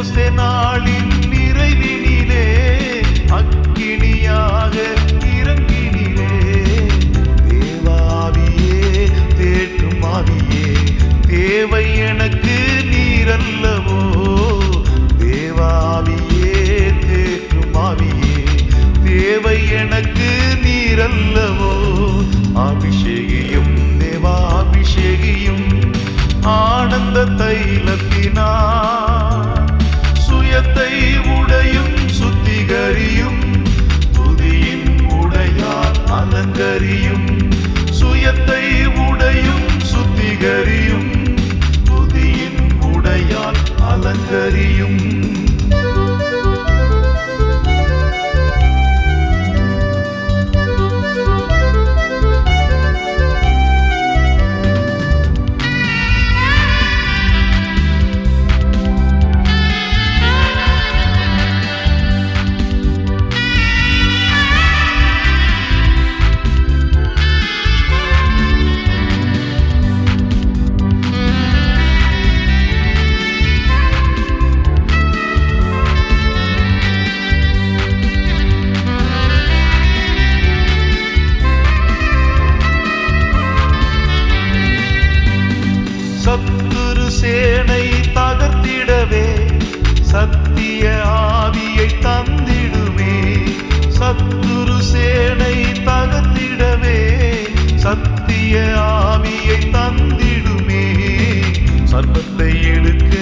ஓசை நாளின் நிறைவினிலே அக்கினியாக இறங்கினிலே. தேவாவியே தேற்றும் ஆவியே எனக்கு Thank you நித்திய ஆவியை தந்திடுமே. சத்துரு சேனை தகத்திடவே. சத்திய ஆவியை தந்திடுமே. சர்வத்தை எடுக்க